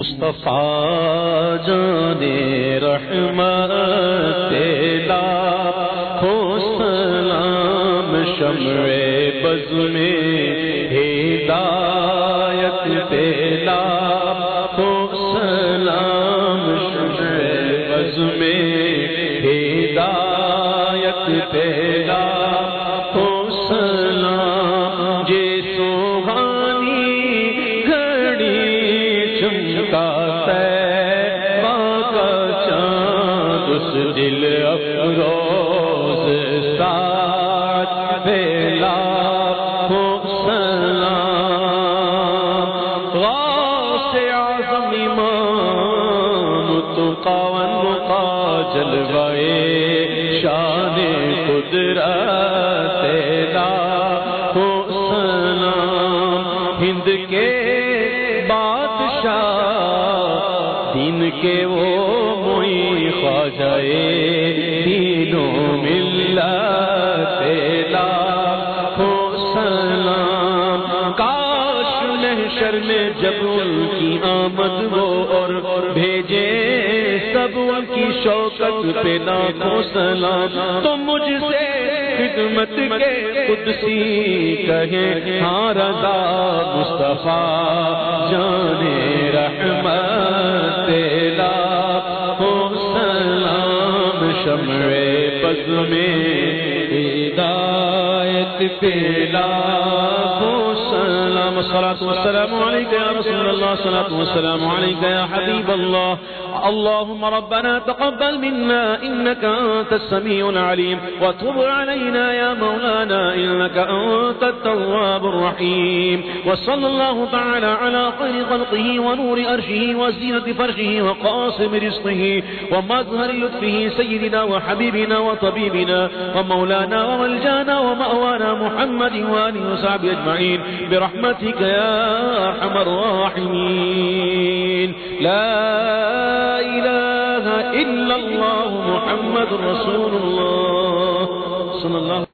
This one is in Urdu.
مصطفیٰ جان رحمت تیلا ہو سلام شمع بز میں ہدایت تیلا ہو سلام شمع بز میں چمکا کا چاند اس دل افروز ساتھ بیلا سلام۔ اعظم امام، تو قاون مقا جلوائے شان قدرت لا ہو سلام۔ ہند کے بادشاہ، دین کے وہ موئی خواجائے دینوں ملت لا ہو سلام۔ کاش محشر میں جب ان کی آمد ہو اور بھیجے سب ان کی شوکت پہ لاکھوں سلام۔ تو مجھ سے خدمت کے قدسی کہیں ہاں رضا مصطفیٰ جانے رحمت لا ہو سلام شمع پز میں ہدایت پیلا سلام الصلاة والسلام عليك يا رسول الله الصلاة والسلام عليك يا حبيب الله. اللهم ربنا تقبل منا إنك أنت السميع العليم. وتب علينا يا مولانا إنك أنت التواب الرحيم. وصلى الله تعالى على خير خلقه ونور أرشه وزينة فرشه وقاسم رزقه ومظهر لطفه سيدنا وحبيبنا وطبيبنا ومولانا وملجانا ومأوانا محمد وآله وصحبه أجمعين برحمتك يا أرحم الراحمين. لا إله إلا الله محمد رسول الله. صلى الله